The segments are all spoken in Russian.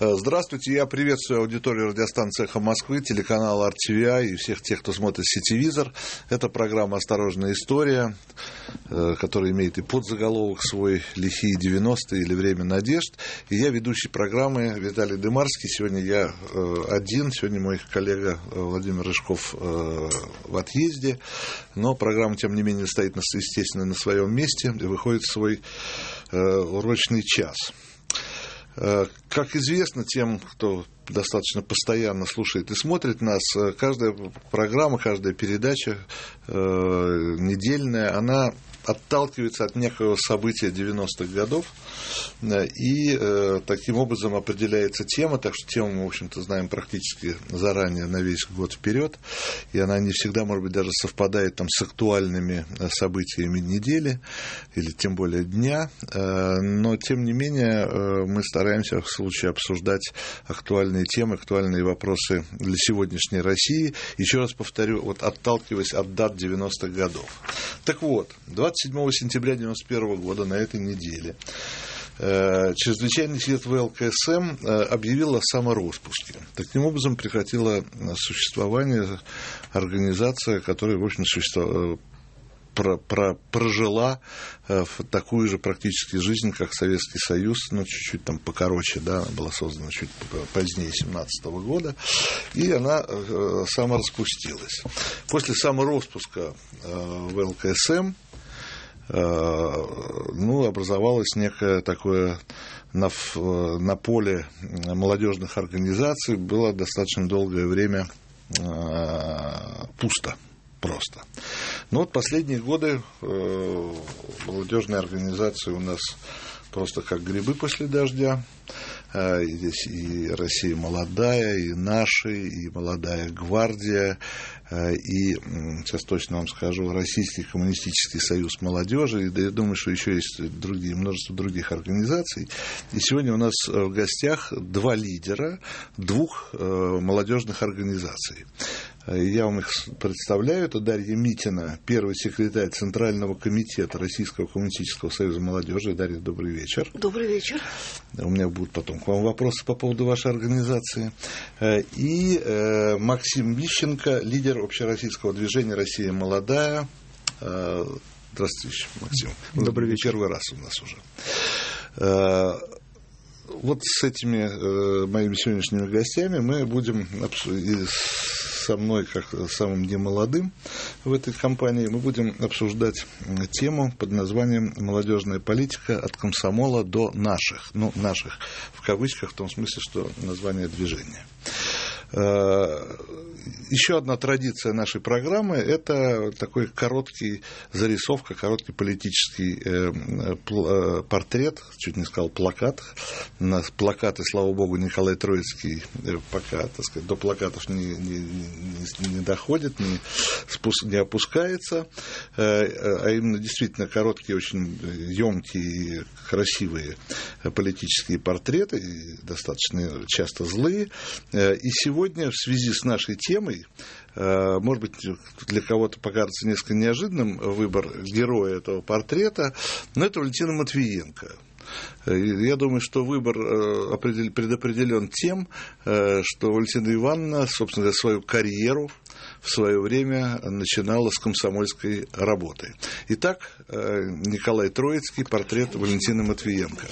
Здравствуйте, я приветствую аудиторию радиостанции «Эхо Москвы», телеканал RTVI и всех тех, кто смотрит сетевизор. Это программа «Осторожная история», э, которая имеет и подзаголовок свой «Лихие 90-е» или «Время надежд». И я ведущий программы Виталий Дымарский. Сегодня я э, один, сегодня мой коллега Владимир Рыжков в отъезде. Но программа, тем не менее, стоит, естественно, на своем месте и выходит в свой урочный час. Э, как известно тем, кто достаточно постоянно слушает и смотрит нас, э, каждая программа, каждая передача э, недельная, она отталкивается от некого события 90-х годов, э, и э, таким образом определяется тема, так что тему мы, в общем-то, знаем практически заранее на весь год вперед, и она не всегда, может быть, даже совпадает там, с актуальными э, событиями недели или тем более дня, но, тем не менее, мы стараемся в случае обсуждать актуальные темы, актуальные вопросы для сегодняшней России. Еще раз повторю, вот отталкиваясь от дат 90-х годов. Так вот, 20 27 сентября 1991 года на этой неделе э, Чрезвычайный съезд ВЛКСМ э, объявил о самороспуске. Таким образом, прекратила существование организация, которая, в общем, существовала про, прожила э, такую же практически жизнь, как Советский Союз, ну, чуть-чуть там покороче, да, была создана чуть позднее 17 года, и она э, самораспустилась. После самороспуска э, в ЛКСМ Э, ну, образовалось некое такое на, на поле молодежных организаций было достаточно долгое время э, пусто просто. Но вот последние годы э, молодежные организации у нас просто как грибы после дождя. И здесь и Россия молодая, и наши, и молодая гвардия, и, сейчас точно вам скажу, Российский коммунистический союз молодежи, и я думаю, что еще есть другие, множество других организаций. И сегодня у нас в гостях два лидера двух э, молодежных организаций. Я вам их представляю. Это Дарья Митина, первый секретарь Центрального комитета Российского коммунистического союза молодежи. Дарья, добрый вечер. Добрый вечер. У меня будут потом к вам вопросы по поводу вашей организации. Э, и э, Максим Вищенко, лидер общероссийского движения «Россия молодая». Э, здравствуйте, Максим. Добрый вечер. Первый раз у нас уже вот с этими э, моими сегодняшними гостями мы будем со мной, как самым немолодым в этой компании, мы будем обсуждать тему под названием «Молодежная политика от комсомола до наших». Ну, наших в кавычках, в том смысле, что название движения. Э, еще одна традиция нашей программы – это такой короткий зарисовка, короткий политический э, э, портрет, чуть не сказал плакат. У нас плакаты, слава богу, Николай Троицкий пока, так сказать, до плакатов не, не, не, не доходит, не, спуск, не опускается, а именно действительно короткие, очень емкие, красивые политические портреты, достаточно часто злые. И сегодня сегодня в связи с нашей темой, э, может быть, для кого-то покажется несколько неожиданным выбор героя этого портрета, но это Валентина Матвиенко. Э, я думаю, что выбор э, предопределен тем, что Валентина Ивановна, собственно свою карьеру в свое время начинала с комсомольской работы. Итак, Николай Троицкий, портрет Валентины Матвиенко.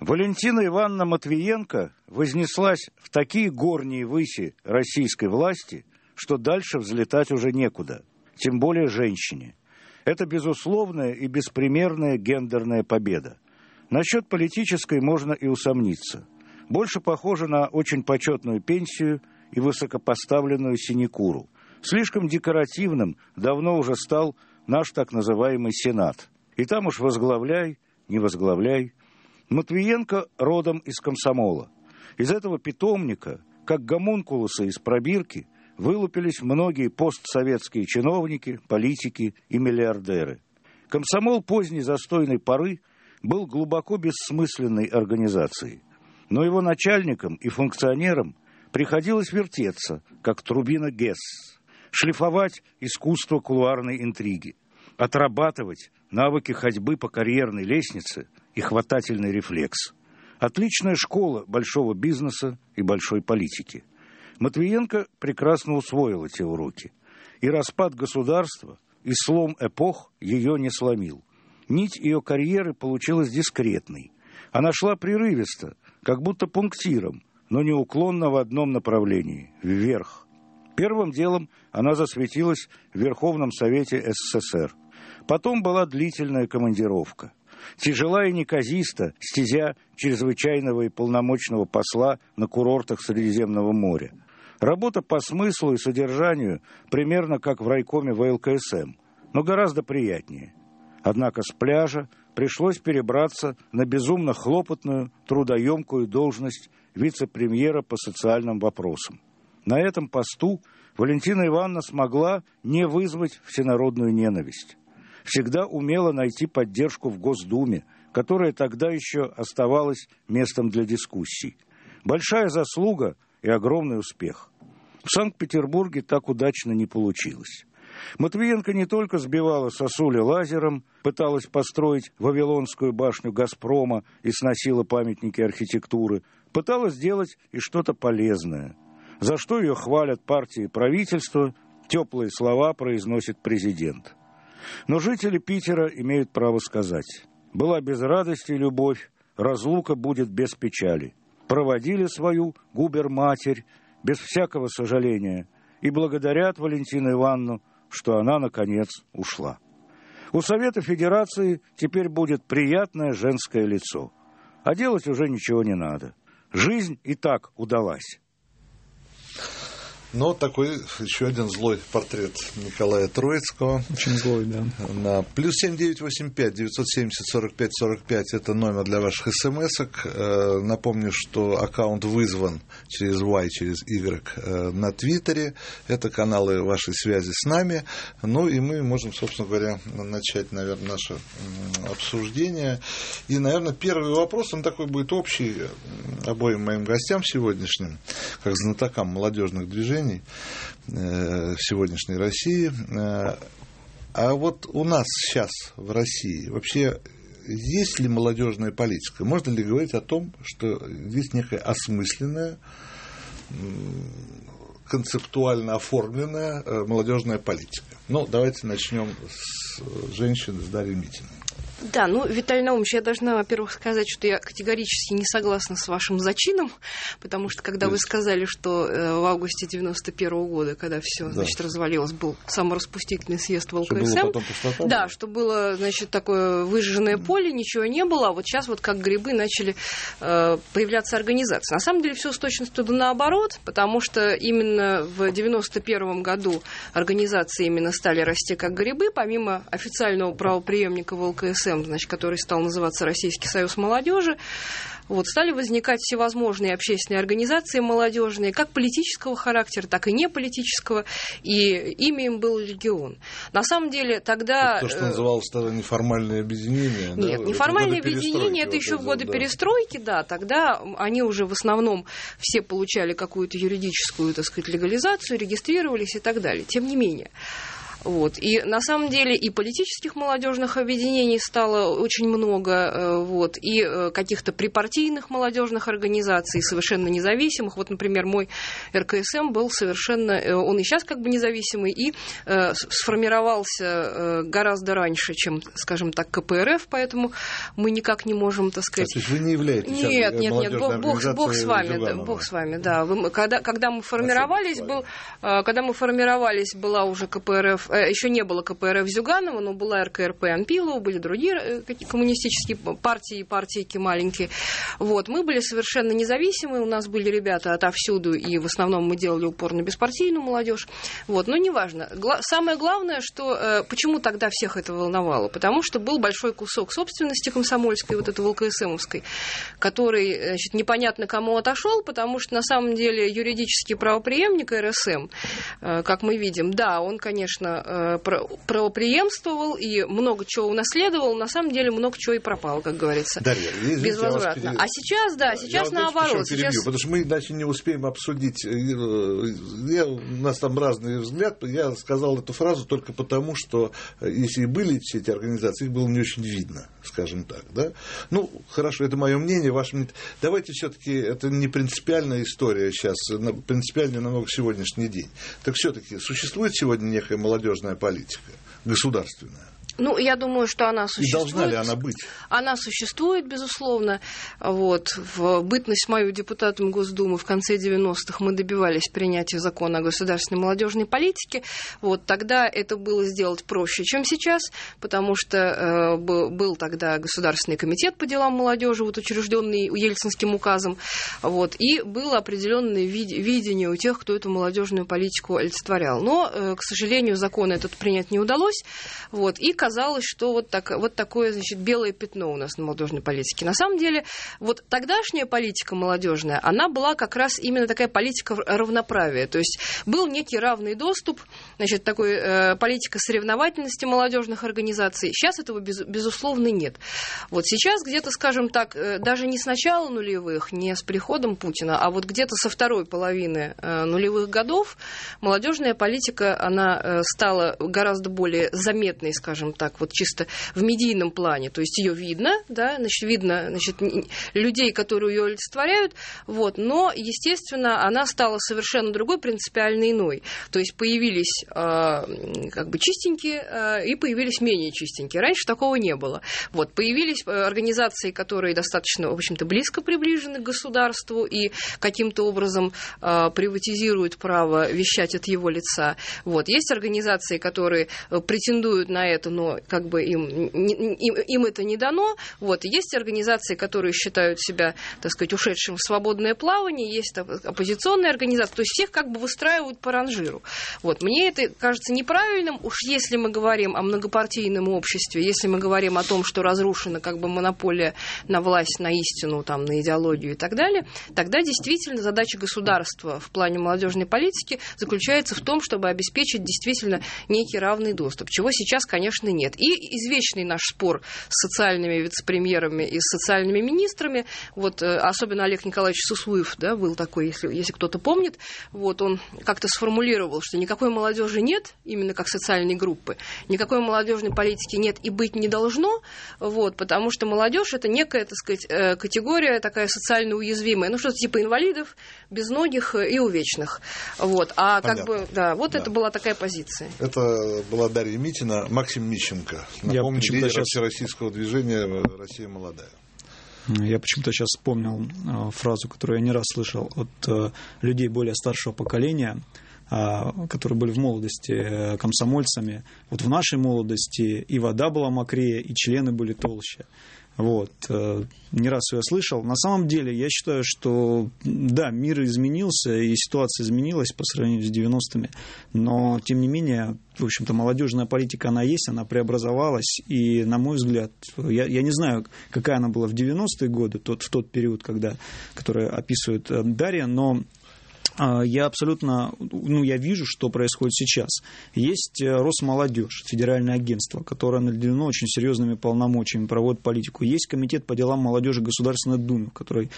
Валентина Ивановна Матвиенко вознеслась в такие горние выси российской власти, что дальше взлетать уже некуда, тем более женщине. Это безусловная и беспримерная гендерная победа. Насчет политической можно и усомниться. Больше похоже на очень почетную пенсию и высокопоставленную синекуру. Слишком декоративным давно уже стал наш так называемый Сенат. И там уж возглавляй, не возглавляй, Матвиенко родом из комсомола. Из этого питомника, как гомункулусы из пробирки, вылупились многие постсоветские чиновники, политики и миллиардеры. Комсомол поздней застойной поры был глубоко бессмысленной организацией. Но его начальникам и функционерам приходилось вертеться, как трубина Гесс, шлифовать искусство кулуарной интриги, отрабатывать навыки ходьбы по карьерной лестнице и хватательный рефлекс. Отличная школа большого бизнеса и большой политики. Матвиенко прекрасно усвоил эти уроки. И распад государства, и слом эпох ее не сломил. Нить ее карьеры получилась дискретной. Она шла прерывисто, как будто пунктиром, но неуклонно в одном направлении – вверх. Первым делом она засветилась в Верховном Совете СССР. Потом была длительная командировка. Тяжела и неказиста стезя чрезвычайного и полномочного посла на курортах Средиземного моря. Работа по смыслу и содержанию примерно как в райкоме ВЛКСМ, но гораздо приятнее. Однако с пляжа пришлось перебраться на безумно хлопотную, трудоемкую должность вице-премьера по социальным вопросам. На этом посту Валентина Ивановна смогла не вызвать всенародную ненависть. Всегда умела найти поддержку в Госдуме, которая тогда еще оставалась местом для дискуссий. Большая заслуга и огромный успех. В Санкт-Петербурге так удачно не получилось. Матвиенко не только сбивала сосули лазером, пыталась построить Вавилонскую башню «Газпрома» и сносила памятники архитектуры, пыталась сделать и что-то полезное. За что ее хвалят партии и правительство, теплые слова произносит президент. Но жители Питера имеют право сказать. Была без радости любовь, разлука будет без печали. Проводили свою губер-матерь без всякого сожаления и благодарят Валентину Ивановну что она, наконец, ушла. У Совета Федерации теперь будет приятное женское лицо. А делать уже ничего не надо. Жизнь и так удалась. Но такой еще один злой портрет Николая Троицкого. Очень злой, да. На плюс семь девять восемь пять девятьсот семьдесят сорок пять сорок пять это номер для ваших смс -ок. Э, напомню, что аккаунт вызван через Y, через Y э, на Твиттере. Это каналы вашей связи с нами. Ну и мы можем, собственно говоря, начать, наверное, наше обсуждение. И, наверное, первый вопрос, он такой будет общий обоим моим гостям сегодняшним, как знатокам молодежных движений движений э, в сегодняшней России. Э, а вот у нас сейчас в России вообще есть ли молодежная политика? Можно ли говорить о том, что есть некая осмысленная, концептуально оформленная э, молодежная политика? Ну, давайте начнем с женщины, с Дарьей Митиной. Да, ну, Виталий Наумович, я должна, во-первых, сказать, что я категорически не согласна с вашим зачином, потому что когда вы сказали, что э, в августе 91 -го года, когда все, да. значит, развалилось, был самораспустительный съезд в ЛКСМ, что да, что было, значит, такое выжженное поле, ничего не было, а вот сейчас вот как грибы начали э, появляться организации. На самом деле все с точностью да наоборот, потому что именно в 91 году организации именно стали расти как грибы, помимо официального правоприемника в ЛКСМ, РСМ, значит, который стал называться Российский союз молодежи, вот, стали возникать всевозможные общественные организации молодежные, как политического характера, так и неполитического, и ими им был регион. На самом деле тогда... То, что э, называлось тогда неформальное объединение. Нет, да? неформальное объединение, это еще в годы да. перестройки, да, тогда они уже в основном все получали какую-то юридическую, так сказать, легализацию, регистрировались и так далее. Тем не менее. Вот. И на самом деле и политических молодежных объединений стало очень много, э, вот, и э, каких-то припартийных молодежных организаций, совершенно независимых. Вот, например, мой РКСМ был совершенно, э, он и сейчас как бы независимый, и сформировался гораздо раньше, чем, скажем так, КПРФ, поэтому мы никак не можем, так сказать... То есть вы не являетесь Нет, нет, нет, бог, бог, бог с вами, да, бог с вами, да. Вы, когда, когда мы формировались, был, когда мы формировались, была уже КПРФ Э, еще не было КПРФ Зюганова, но была РКРП Анпилова, были другие э, коммунистические партии, партийки маленькие. Вот. Мы были совершенно независимы, у нас были ребята отовсюду, и в основном мы делали упор на беспартийную молодежь. Вот. Но неважно. Самое главное, что э, почему тогда всех это волновало? Потому что был большой кусок собственности комсомольской, вот этой ВЛКСМовской, который значит, непонятно кому отошел, потому что на самом деле юридический правоприемник РСМ, как мы видим, да, он, конечно, э, правоприемствовал и много чего унаследовал, на самом деле много чего и пропало, как говорится. Дарья, безвозвратно. Пере... А сейчас, да, сейчас я наоборот. Сейчас... Перебью, потому что мы иначе не успеем обсудить. Э, я, у нас там разный взгляд. Я сказал эту фразу только потому, что э, если и были все эти организации, их было не очень видно, скажем так. Да? Ну, хорошо, это мое мнение, ваше мнение. Давайте все-таки, это не принципиальная история сейчас, принципиальная намного сегодняшний день. Так все-таки существует сегодня некая молодежная политика государственная? Ну, я думаю, что она существует. И должна ли она быть? Она существует, безусловно. Вот. В бытность мою депутатом Госдумы в конце 90-х мы добивались принятия закона о государственной молодежной политике. Вот. Тогда это было сделать проще, чем сейчас, потому что э, был тогда Государственный комитет по делам молодежи, вот, учрежденный Ельцинским указом. Вот. И было определенное видение у тех, кто эту молодежную политику олицетворял. Но, э, к сожалению, закон этот принять не удалось. Вот. И, казалось, что вот, так, вот такое, значит, белое пятно у нас на молодежной политике. На самом деле, вот тогдашняя политика молодежная, она была как раз именно такая политика равноправия. То есть был некий равный доступ, значит, такой э, политика соревновательности молодежных организаций. Сейчас этого, без, безусловно, нет. Вот сейчас где-то, скажем так, э, даже не с начала нулевых, не с приходом Путина, а вот где-то со второй половины э, нулевых годов молодежная политика, она э, стала гораздо более заметной, скажем так, вот чисто в медийном плане. То есть ее видно, да, значит, видно значит, людей, которые ее олицетворяют, вот, но, естественно, она стала совершенно другой, принципиально иной. То есть появились э, как бы чистенькие э, и появились менее чистенькие. Раньше такого не было. Вот, появились э, организации, которые достаточно, в общем-то, близко приближены к государству и каким-то образом э, приватизируют право вещать от его лица. Вот. Есть организации, которые э, претендуют на это, но как бы им, им, им это не дано. Вот. Есть организации, которые считают себя, так сказать, ушедшим в свободное плавание, есть оппозиционные организации, то есть всех как бы выстраивают по ранжиру. Вот. Мне это кажется неправильным, уж если мы говорим о многопартийном обществе, если мы говорим о том, что разрушена как бы монополия на власть, на истину, там, на идеологию и так далее, тогда действительно задача государства в плане молодежной политики заключается в том, чтобы обеспечить действительно некий равный доступ, чего сейчас, конечно, нет. И извечный наш спор с социальными вице-премьерами и с социальными министрами, вот, э, особенно Олег Николаевич Сусуев, да, был такой, если, если кто-то помнит, вот, он как-то сформулировал, что никакой молодежи нет, именно как социальной группы, никакой молодежной политики нет и быть не должно, вот, потому что молодежь это некая, так сказать, э, категория такая социально уязвимая, ну, что-то типа инвалидов, безногих и увечных, вот, а Понятно. как бы, да, вот да. это была такая позиция. Это была Дарья Митина, Максим Мищенко, напомню, лидер сейчас... российского движения «Россия молодая». Я почему-то сейчас вспомнил э, фразу, которую я не раз слышал от э, людей более старшего поколения, э, которые были в молодости комсомольцами. Вот в нашей молодости и вода была мокрее, и члены были толще. Вот. Э, не раз я слышал. На самом деле, я считаю, что да, мир изменился, и ситуация изменилась по сравнению с 90-ми, но, тем не менее, в общем-то, молодежная политика, она есть, она преобразовалась, и, на мой взгляд, я, я не знаю, какая она была в 90-е годы, тот, в тот период, когда, который описывает э, Дарья, но я абсолютно, ну, я вижу, что происходит сейчас. Есть э, Росмолодежь, федеральное агентство, которое наделено очень серьезными полномочиями, проводит политику. Есть комитет по делам молодежи Государственной Думы, в который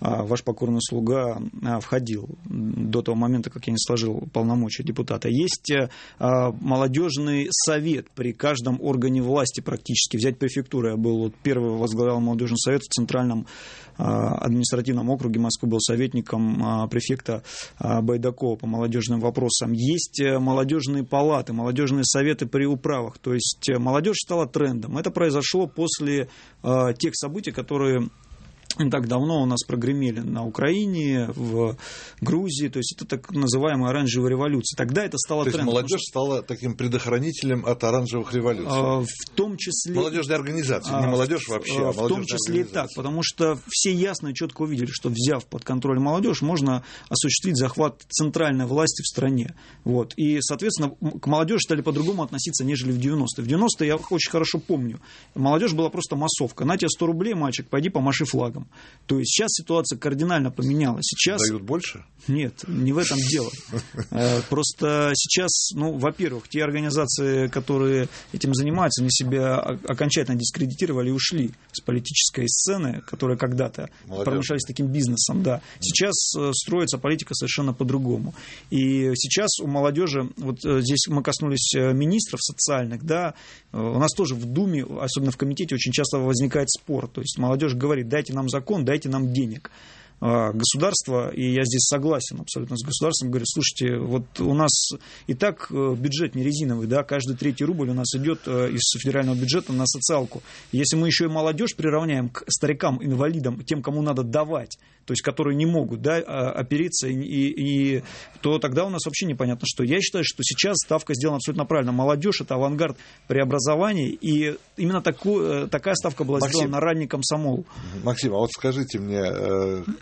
а, ваш покорный слуга а, входил до того момента, как я не сложил полномочия депутата. Есть а, молодежный совет при каждом органе власти практически. Взять префектуру, я был вот первый возглавлял молодежный совет в Центральном а, административном округе Москвы, был советником а, префекта а, Байдакова по молодежным вопросам. Есть э, молодежные палаты, молодежные советы при управах. То есть э, молодежь стала трендом. Это произошло после тех событий, которые не так давно у нас прогремели на Украине, в Грузии, то есть это так называемая оранжевая революция. Тогда это стало то трендом. Есть молодежь что... стала таким предохранителем от оранжевых революций. А, в том числе... Молодежные организации, не а, молодежь вообще, а В том числе и так, потому что все ясно и четко увидели, что взяв под контроль молодежь, можно осуществить захват центральной власти в стране. Вот. И, соответственно, к молодежи стали по-другому относиться, нежели в 90-е. В 90-е я очень хорошо помню. Молодежь была просто массовка. На тебе 100 рублей, мальчик, пойди помаши флагом. То есть сейчас ситуация кардинально поменялась. Сейчас... Дают больше? Нет, не в этом дело. Э, просто сейчас, ну, во-первых, те организации, которые этим занимаются, они себя окончательно дискредитировали и ушли с политической сцены, которые когда-то промышляли таким бизнесом. Да. Сейчас э, строится политика совершенно по-другому. И сейчас у молодежи, вот э, здесь мы коснулись министров социальных, да, у нас тоже в Думе, особенно в комитете, очень часто возникает спор. То есть молодежь говорит, дайте нам закон, дайте нам денег. А, государство, и я здесь согласен абсолютно с государством, говорит, слушайте, вот у нас и так э, бюджет не резиновый, да, каждый третий рубль у нас идет э, из федерального бюджета на социалку. Если мы еще и молодежь приравняем к старикам, инвалидам, тем, кому надо давать, то есть которые не могут да, а, опереться, и, и, то тогда у нас вообще непонятно что. Я считаю, что сейчас ставка сделана абсолютно правильно. Молодежь – это авангард преобразований, и именно такую, э, такая ставка была Максим, сделана на ранний комсомол. Максим, а вот скажите мне,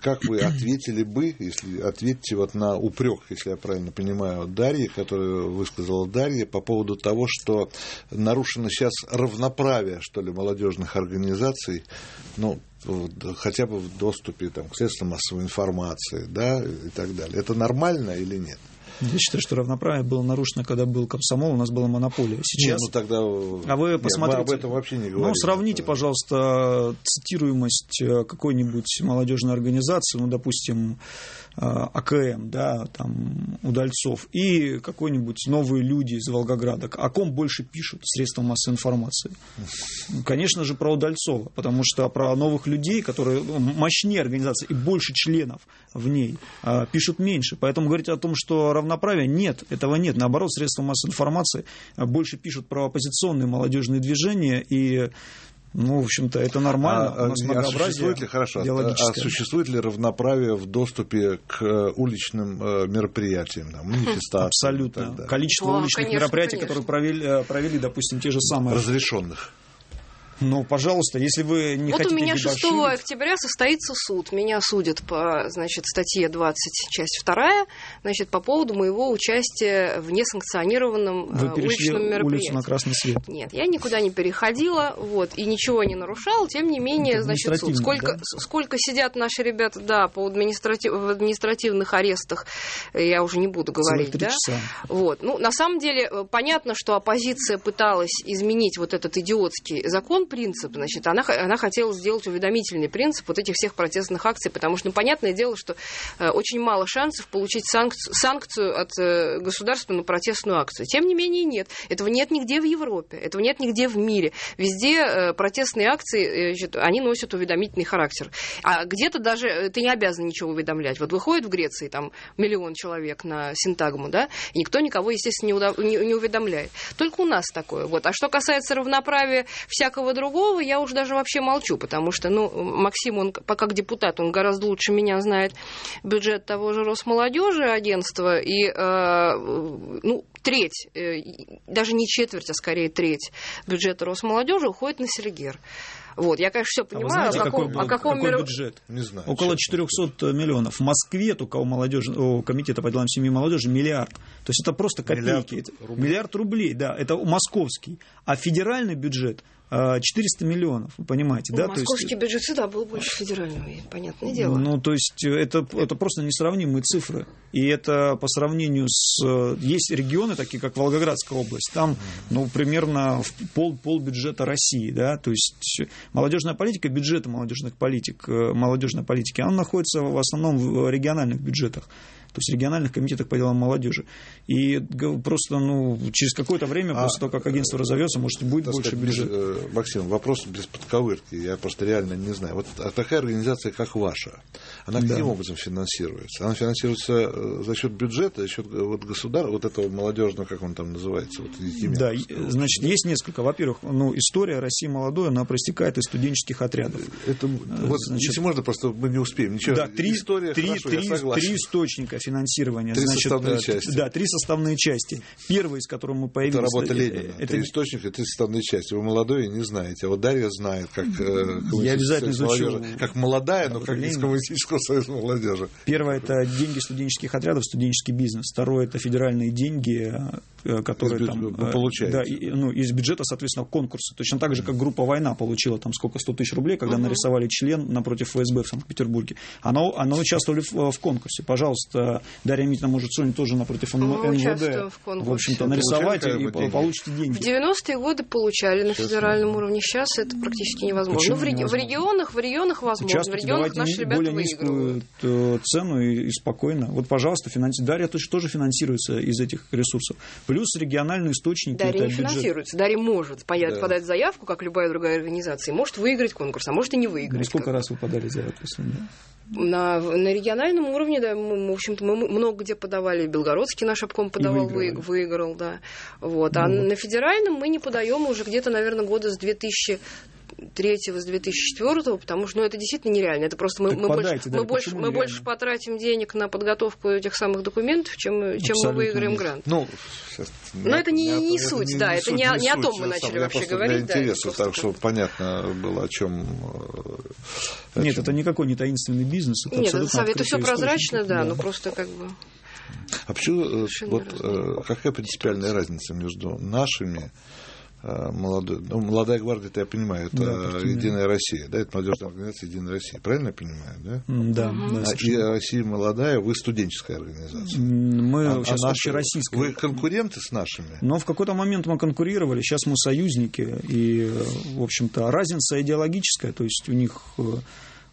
как вы ответили бы, если ответите вот на упрек, если я правильно понимаю, Дарьи, которую высказала Дарья, по поводу того, что нарушено сейчас равноправие, что ли, молодежных организаций, ну, хотя бы в доступе там, к средствам массовой информации да, и так далее. Это нормально или нет? Я считаю, что равноправие было нарушено, когда был комсомол, у нас была монополия. Сейчас... Нет, ну тогда... А вы посмотрите... Нет, об этом вообще не говорим. Ну, сравните, пожалуйста, цитируемость э, какой-нибудь молодежной организации, ну, допустим, Э, АКМ, да, там, Удальцов, и какой-нибудь новые люди из Волгограда. О ком больше пишут средства массовой информации? Конечно же, про Удальцова, потому что про новых людей, которые ну, мощнее организации и больше членов в ней, э, пишут меньше. Поэтому говорить о том, что равноправие, нет, этого нет. Наоборот, средства массовой информации больше пишут про оппозиционные молодежные движения и ну, в общем-то, это нормально. А, У нас а существует ли, хорошо, а существует ли равноправие в доступе к э, уличным э, мероприятиям, там, манифестациям? Абсолютно. Количество да, уличных конечно, мероприятий, конечно. которые провели, э, провели, допустим, те же самые... Разрешенных. Ну, пожалуйста, если вы не вот хотите Вот у меня 6 дебоширить... октября состоится суд. Меня судят по, значит, статье 20, часть 2, значит, по поводу моего участия в несанкционированном вы э, уличном мероприятии. улицу на красный свет. Нет, я никуда не переходила, вот, и ничего не нарушала, тем не менее, значит, суд. Сколько, да? сколько сидят наши ребята, да, по административ... в административных арестах, я уже не буду говорить, да? Часа. Вот. Ну, на самом деле, э, понятно, что оппозиция пыталась изменить вот этот идиотский закон, принцип, значит, она, она хотела сделать уведомительный принцип вот этих всех протестных акций, потому что, ну, понятное дело, что э, очень мало шансов получить санкцию, санкцию от э, государства на протестную акцию. Тем не менее, нет. Этого нет нигде в Европе, этого нет нигде в мире. Везде э, протестные акции, э, значит, они носят уведомительный характер. А где-то даже э, ты не обязан ничего уведомлять. Вот выходит в Греции там миллион человек на синтагму, да, и никто никого, естественно, не, удав... не, не уведомляет. Только у нас такое. Вот. А что касается равноправия всякого другого я уже даже вообще молчу, потому что, ну, Максим, он пока как депутат, он гораздо лучше меня знает бюджет того же Росмолодежи агентства, и, э, ну, треть, э, даже не четверть, а скорее треть бюджета Росмолодежи уходит на Сергер. Вот, я, конечно, все а понимаю. А знаете, о каком, какой, о каком какой мир... бюджет? Не знаю. Около 400 миллионов. В Москве только у, молодежи, у комитета по делам семьи и молодежи миллиард. То есть это просто копейки. Миллиард рублей. Миллиард рублей, да. Это московский. А федеральный бюджет 400 миллионов, вы понимаете, ну, да? Московский то есть, бюджет всегда был больше федерального, понятное дело. Ну, то есть это, это просто несравнимые цифры. И это по сравнению с... Есть регионы, такие как Волгоградская область, там, ну, примерно пол, пол бюджета России, да, то есть молодежная политика, бюджеты молодежных политик, э, молодежной политики, она находится в основном в региональных бюджетах то есть региональных комитетах по делам молодежи. И просто ну, через какое-то время, а, после того, как агентство разовьется, может, будет больше сказать, бюджет. Э, Максим, вопрос без подковырки, я просто реально не знаю. Вот такая организация, как ваша, она да. каким образом финансируется? Она финансируется э, за счет бюджета, за счет вот государства, вот этого молодежного, как он там называется? Вот, да, значит, есть несколько. Во-первых, ну, история России молодой, она проистекает из студенческих отрядов. Это, вот, значит, если можно, просто мы не успеем. Ничего, да, три, история, три, хорошо, три, три источника финансирования. Три значит, составные части. Да, три составные части. Первый, из которого мы появились... Это работа Ленина. Это, это источник и три составные части. Вы молодой и не знаете. А вот Дарья знает, как Я обязательно изучу. Как молодая, но как из коммунистического союза молодежи. Первое – это деньги студенческих отрядов, студенческий бизнес. Второе – это федеральные деньги, которые из там... Получаете. Да, и, ну, из бюджета, соответственно, конкурса. Точно так же, как группа «Война» получила там сколько, 100 тысяч рублей, когда нарисовали член напротив ФСБ в Санкт-Петербурге. Оно, оно участвовали в, в конкурсе. Пожалуйста, Дарья Митина может сегодня тоже напротив МВД. В, в общем-то, нарисовать и деньги. получите деньги. В 90-е годы получали на Сейчас федеральном нет. уровне. Сейчас это практически невозможно. Почему ну, в, невозможно? в регионах, в регионах возможно. Сейчас в регионах наши ребята более низкую э, цену и, и спокойно. Вот, пожалуйста, финанс... Дарья тоже, тоже финансируется из этих ресурсов. Плюс региональные источники. Дарья не финансируется. Дарья может подать, да. подать заявку, как любая другая организация, и может выиграть конкурс, а может и не выиграть. Ну, сколько раз вы подали заявку? На, на региональном уровне, да, мы, в общем-то, мы много где подавали. Белгородский наш обком подавал, выиграл, выиграл да. Вот. А ну, на федеральном мы не подаем уже где-то, наверное, года с 2000 третьего с 2004, потому что ну, это действительно нереально. Это просто мы, мы, больше, мы, больше, мы больше потратим денег на подготовку этих самых документов, чем, чем мы выиграем нет. грант. Ну, Но это не, не, не суть, это да, не это суть, не, не, не о том мы начали вообще говорить. Для интереса, да, так, чтобы понятно было, о чем. Нет, это никакой не таинственный бизнес. Это Нет, это, это все прозрачно, да, да, но просто как бы. А почему, э, вот, э, какая принципиальная разница между нашими Э, молодой, ну, молодая гвардия, это я понимаю, это да, Единая Россия, да, это молодежная организация Единая Россия, правильно я понимаю, да? Да. Да а и Россия молодая, вы студенческая организация. Мы а, сейчас а наши, общероссийская. Вы конкуренты с нашими? Но в какой-то момент мы конкурировали, сейчас мы союзники, и, в общем-то, разница идеологическая, то есть у них, э,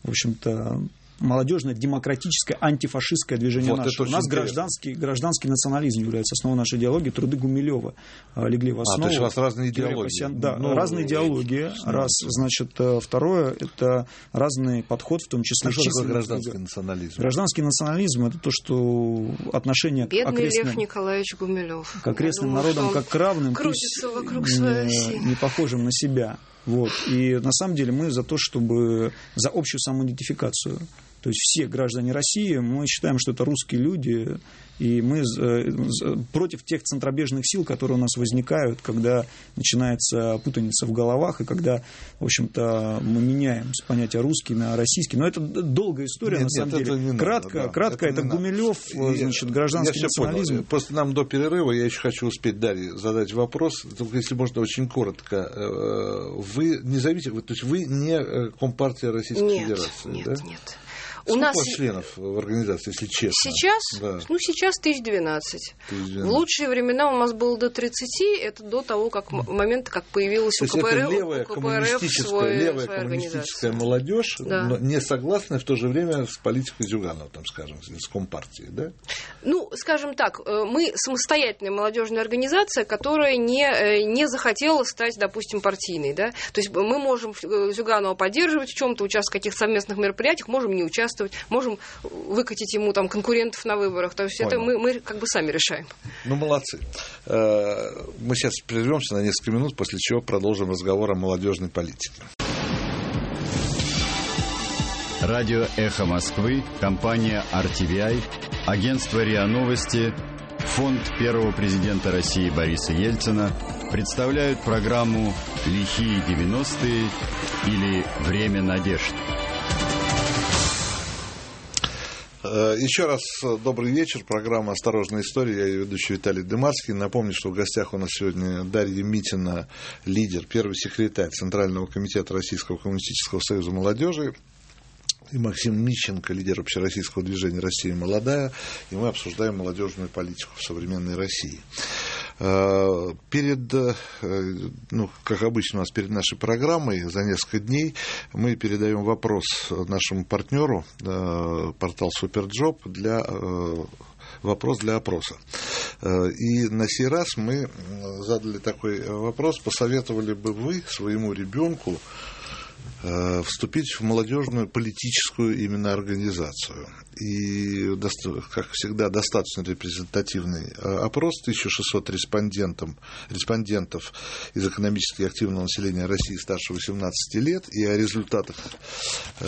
в общем-то, молодежное демократическое антифашистское движение вот наше. У нас гражданский, гражданский национализм является основой нашей идеологии. Труды Гумилева а, легли в основу. А, то есть у вас разные идеологии. Пассиан... Да, ну, разные идеологии. Раз. Значит, э, второе, это разный подход, в том числе... А что такое гражданский национализм? Гражданский национализм – это то, что отношение Бедный к окрестным... Лев Николаевич Гумилев. К окрестным народам, как к равным, крутится вокруг своей оси. не похожим на себя. Вот. И на самом деле мы за то, чтобы за общую самоидентификацию то есть все граждане России, мы считаем, что это русские люди, и мы э, против тех центробежных сил, которые у нас возникают, когда начинается путаница в головах, и когда, в общем-то, мы меняем с понятия русский на российский. Но это долгая история, нет, на самом нет, деле. Не кратко, надо, да, кратко это, это Гумилев, э, значит, гражданский я национализм. Понял. Просто нам до перерыва я еще хочу успеть Дарье задать вопрос, только если можно очень коротко. Э, вы не зовите, то есть вы не Компартия Российской нет, Федерации, нет, да? Нет. Сколько у нас членов в организации, если честно? Сейчас? Да. Ну, сейчас 1012. 1012. В лучшие времена у нас было до 30, это до того, как момента, как появилась То у КПРФ, это левая, у коммунистическая, свой, левая коммунистическая молодежь, да. но не согласная в то же время с политикой Зюганова, там, скажем, с Компартией, да? Ну, скажем так, э, мы самостоятельная молодежная организация, которая не, э, не захотела стать, допустим, партийной, да? То есть мы можем э, Зюганова поддерживать в чем-то, участвовать в каких-то совместных мероприятиях, можем не участвовать участвовать, можем выкатить ему там конкурентов на выборах. То есть Понял. это мы, мы как бы сами решаем. Ну, молодцы. Э, мы сейчас прервемся на несколько минут, после чего продолжим разговор о молодежной политике. Радио «Эхо Москвы», компания RTVI, агентство РИА Новости, фонд первого президента России Бориса Ельцина представляют программу «Лихие 90-е» или «Время надежд». Еще раз э, добрый вечер. Программа «Осторожная история». Я ее ведущий Виталий Дымарский. Напомню, что в гостях у нас сегодня Дарья Митина, лидер, первый секретарь Центрального комитета Российского коммунистического союза молодежи и Максим Мищенко, лидер общероссийского движения «Россия молодая», и мы обсуждаем молодежную политику в современной России. Э, перед, э, ну, как обычно у нас перед нашей программой, за несколько дней мы передаем вопрос нашему партнеру, э, портал Superjob, для вопрос для опроса. И на сей раз мы задали такой вопрос, посоветовали бы вы своему ребенку вступить в молодежную политическую именно организацию. И, как всегда, достаточно репрезентативный э, опрос, 1600 респондентам, респондентов из экономически активного населения России старше 18 лет. И о результатах э,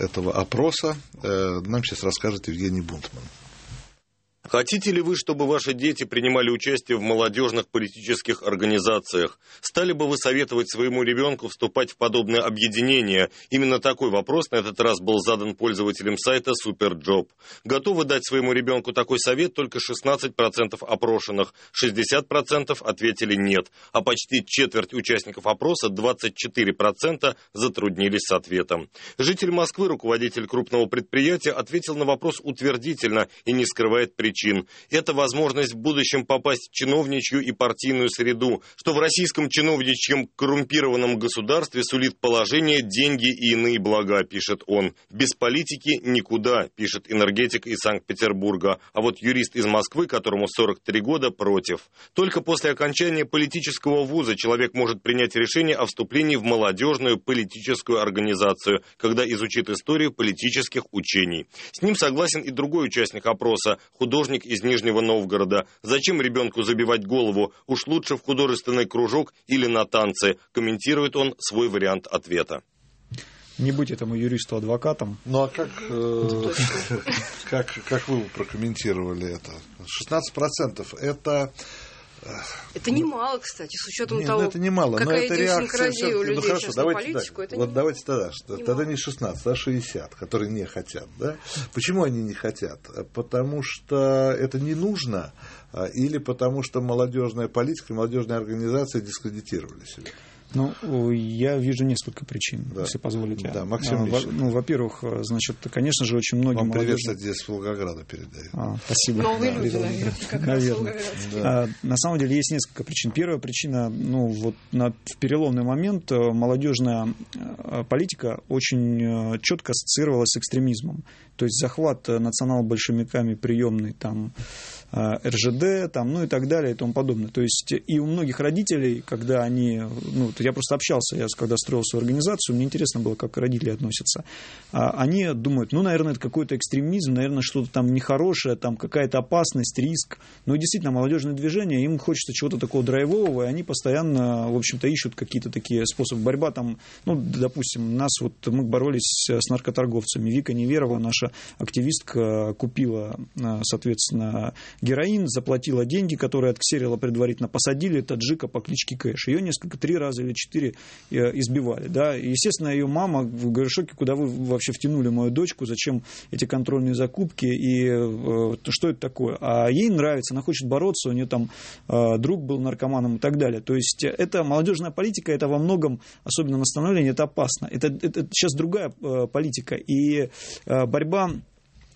этого опроса нам сейчас расскажет Евгений Бунтман. Хотите ли вы, чтобы ваши дети принимали участие в молодежных политических организациях? Стали бы вы советовать своему ребенку вступать в подобное объединение? Именно такой вопрос на этот раз был задан пользователям сайта Superjob. Готовы дать своему ребенку такой совет только 16% опрошенных, 60% ответили нет, а почти четверть участников опроса, 24%, затруднились с ответом. Житель Москвы, руководитель крупного предприятия, ответил на вопрос утвердительно и не скрывает причин причин. Это возможность в будущем попасть в чиновничью и партийную среду, что в российском чиновничьем коррумпированном государстве сулит положение, деньги и иные блага, пишет он. Без политики никуда, пишет энергетик из Санкт-Петербурга. А вот юрист из Москвы, которому 43 года, против. Только после окончания политического вуза человек может принять решение о вступлении в молодежную политическую организацию, когда изучит историю политических учений. С ним согласен и другой участник опроса, художник художник из Нижнего Новгорода. Зачем ребенку забивать голову? Уж лучше в художественный кружок или на танцы, комментирует он свой вариант ответа. Не будь этому юристу адвокатом. Ну а как, э, как, как вы прокомментировали это? 16% это это немало, кстати, с учетом не, того, ну это немало, какая но это реакция у людей ну, хорошо, давайте, политику. Это вот немало. давайте тогда, что, тогда не 16, а 60, которые не хотят. Да? Почему они не хотят? Потому что это не нужно, а, или потому что молодежная политика, молодежная организация дискредитировали себя. Ну, я вижу несколько причин, да. если позволите. Да, Максим а, во, Ну, во-первых, значит, конечно же, очень многие Вам молодежи... привет, кстати, с Волгограда передаю. А, спасибо. Новые да, люди, наверное, как наверное. Да. А, на самом деле есть несколько причин. Первая причина, ну, вот на, в переломный момент э, молодежная э, политика очень э, четко ассоциировалась с экстремизмом. То есть захват национал-большевиками приемный там РЖД, там, ну и так далее и тому подобное. То есть и у многих родителей, когда они, ну, я просто общался, я когда строил свою организацию, мне интересно было, как родители относятся. А они думают, ну, наверное, это какой-то экстремизм, наверное, что-то там нехорошее, там какая-то опасность, риск. Но действительно, молодежное движение, им хочется чего-то такого драйвового, и они постоянно, в общем-то, ищут какие-то такие способы. Борьба там, ну, допустим, нас вот мы боролись с наркоторговцами. Вика Неверова, наша активистка, купила, соответственно, героин, заплатила деньги, которые отксерила предварительно, посадили таджика по кличке Кэш. Ее несколько, три раза или четыре э, избивали. Да? Естественно, ее мама в шоке, куда вы вообще втянули мою дочку, зачем эти контрольные закупки и э, что это такое. А ей нравится, она хочет бороться, у нее там э, друг был наркоманом и так далее. То есть это молодежная политика, это во многом, особенно на становлении, это опасно. Это, это, это сейчас другая э, политика. И э, борьба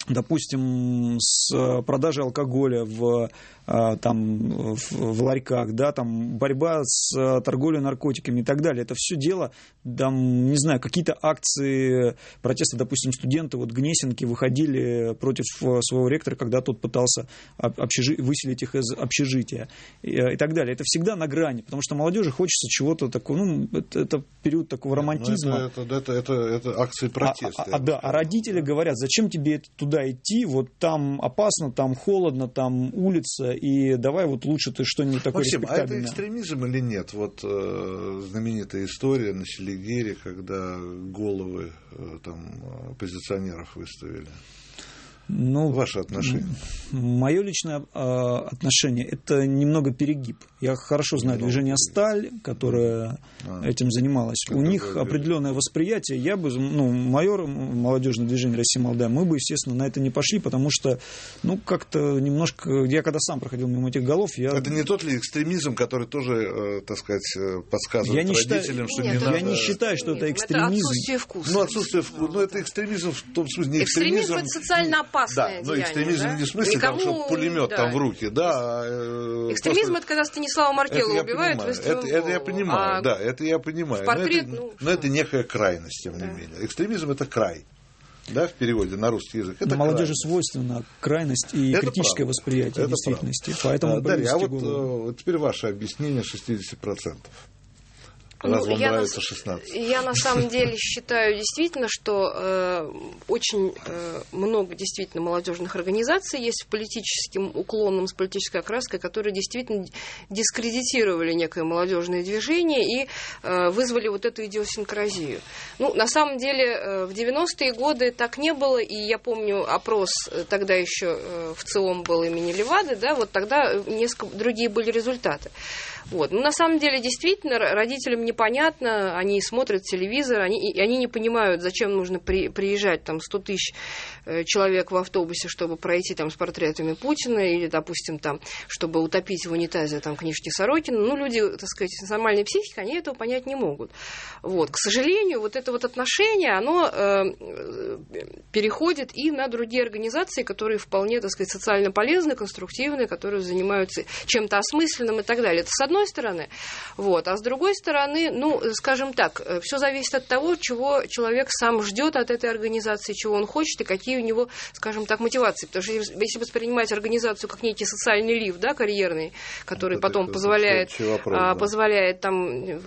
допустим, с продажей алкоголя в а, там, в, ларьках, да, там, борьба с а, торговлей наркотиками и так далее. Это все дело, там, не знаю, какие-то акции протеста, допустим, студенты вот Гнесинки выходили против а, своего ректора, когда тот пытался общежи... выселить их из общежития и, так далее. Это всегда на грани, потому что молодежи хочется чего-то такого, ну, это, это период такого романтизма. Это, это, это, это, это акции протеста. А, а, да, а родители говорят, зачем тебе туда идти, вот там опасно, там холодно, там улица, и давай вот лучше ты что-нибудь такое Максим, а это экстремизм или нет? Вот э, знаменитая история на Селигере, когда головы э, там оппозиционеров выставили. Ну, Ваше отношение? Мое личное э, отношение – это немного перегиб. Я хорошо знаю ну, движение «Сталь», которое а, этим занималось. У них определенное восприятие. Я бы, ну, майор молодежное движение «Россия молодая», мы бы, естественно, на это не пошли, потому что, ну, как-то немножко... Я когда сам проходил мимо этих голов, я... Это не тот ли экстремизм, который тоже, э, так сказать, э, подсказывает я не родителям, считаю... что Нет, не надо... Я не считаю, что это экстремизм. Это отсутствие вкуса. Ну, отсутствие вкуса. Ну, это экстремизм в том смысле, не экстремизм... Экстремизм это социально опасное да, но экстремизм да? не в смысле, Никому... там, чтобы пулемет да. там в руки, да. Э, экстремизм просто... это когда Станислава Маркелова убивают, это, это я понимаю, а да, это я понимаю. Портрет, но, это, ну, но это некая крайность, тем да. не менее. Экстремизм это край. Да, в переводе на русский язык. Это молодежи крайность. свойственно крайность и это критическое правда. восприятие это действительности. Правда. Поэтому а, Дарья, а вот, вот теперь ваше объяснение 60%. Раз ну, вам нравится на, 16. Я на самом деле считаю действительно, что э, очень э, много действительно молодежных организаций есть с политическим уклоном, с политической окраской, которые действительно дискредитировали некое молодежное движение и э, вызвали вот эту идиосинкразию. Ну, на самом деле, э, в 90-е годы так не было, и я помню опрос э, тогда еще э, в ЦИОМ был имени Левады, да, вот тогда несколько другие были результаты. Вот. Ну, на самом деле, действительно, родителям непонятно, они смотрят телевизор, они, и они не понимают, зачем нужно при, приезжать там 100 тысяч э, человек в автобусе, чтобы пройти там с портретами Путина, или, допустим, там, чтобы утопить в унитазе там книжки Сорокина. Ну, люди, так сказать, с нормальной психикой, они этого понять не могут. Вот. К сожалению, вот это вот отношение, оно э, переходит и на другие организации, которые вполне, так сказать, социально полезны, конструктивны, которые занимаются чем-то осмысленным и так далее. Это с одной одной стороны, вот, а с другой стороны, ну, скажем так, э, все зависит от того, чего человек сам ждет от этой организации, чего он хочет и какие у него, скажем так, мотивации. Потому что если воспринимать организацию как некий социальный лифт, да, карьерный, который вот потом позволяет, вопрос, а, да. позволяет там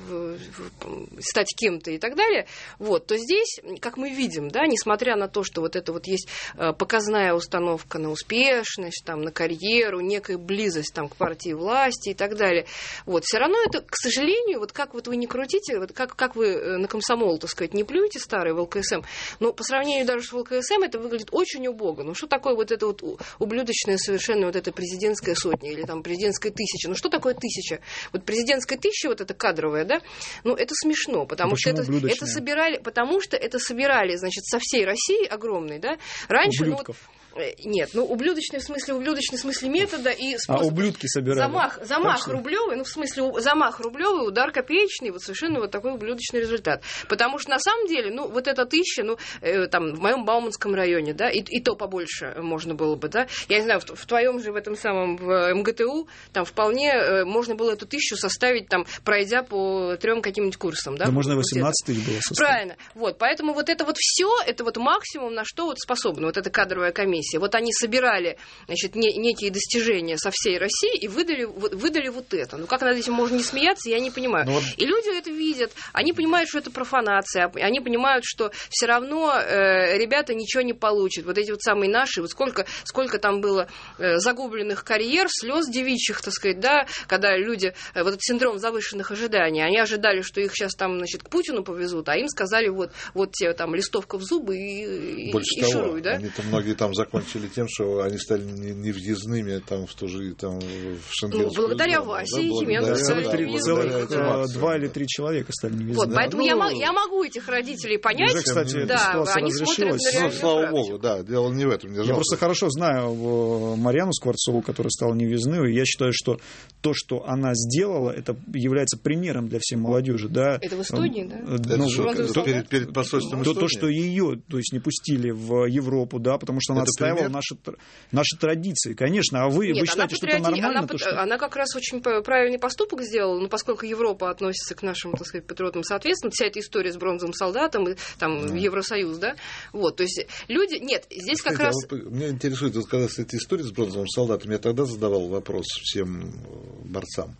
стать кем-то и так далее, вот, то здесь, как мы видим, да, несмотря на то, что вот это вот есть э, показная установка на успешность, там, на карьеру, некая близость там, к партии власти и так далее, вот, все равно это, к сожалению, вот как вот вы не крутите, вот как, как вы э, на комсомол, так сказать, не плюете старый в ЛКСМ, но по сравнению даже с ЛКСМ это выглядит очень убого. Ну что такое вот это вот ублюдочная совершенно вот эта президентская сотня или там президентская тысяча? Ну что такое тысяча? Вот президентская тысяча, вот эта кадровая, да, ну это смешно, потому а что это, это собирали, потому что это собирали, значит, со всей России огромной, да, раньше, Ублюдков. ну вот, нет, ну ублюдочный в смысле ублюдочный в смысле метода и а способ... А ублюдки собирали. Замах, замах рублевый, ну в смысле замах рублевый, удар копеечный, вот совершенно вот такой ублюдочный результат. Потому что на самом деле, ну вот эта тысяча, ну э, там в моем Бауманском районе, да, и, и то побольше можно было бы, да. Я не знаю, в, в твоем же в этом самом в МГТУ там вполне э, можно было эту тысячу составить там, пройдя по трем каким-нибудь курсам, да. Да можно 18 тысяч было составить. Правильно. Вот, поэтому вот это вот все, это вот максимум, на что вот способна вот эта кадровая комиссия комиссия. Вот они собирали значит, не, некие достижения со всей России и выдали, выдали вот это. Ну как над этим можно не смеяться, я не понимаю. Ну, вот... И люди это видят, они понимают, что это профанация, они понимают, что все равно э, ребята ничего не получат. Вот эти вот самые наши, вот сколько, сколько там было э, загубленных карьер, слез девичьих, так сказать, да, когда люди, э, вот этот синдром завышенных ожиданий, они ожидали, что их сейчас там, значит, к Путину повезут, а им сказали, вот, вот тебе там листовка в зубы и, Больше и, того, шуруй, да? Они-то многие там закончили закончили тем, что они стали невъездными там в ту же там в Шенгенскую ну, благодаря зону. Васе да, и целых да, два или три человека стали невъездными. Вот, поэтому ну, я, я могу этих родителей понять. Уже, кстати, да, они смотрят на ну, слава богу, да, дело не в этом. я просто хорошо знаю э, Марьяну Скворцову, которая стала невъездной, и я считаю, что то, что она сделала, это является примером для всей молодежи. Да? Это в Эстонии, да? Э, ну, это перед, перед посольством то, то, что ее то есть, не пустили в Европу, да, потому что она это отстаивала наши, наши традиции. Конечно, а вы, Нет, вы считаете, что это нормально? Она, то, что... она как раз очень правильный поступок сделала, но поскольку Европа относится к нашим, так сказать, патриотам соответственно, вся эта история с бронзовым солдатом, и, там, да. Евросоюз, да, вот, то есть люди, нет, здесь как раз... А вот, меня интересует, вот когда эта история с бронзовым солдатом, я тогда задавал вопрос всем э, борцам.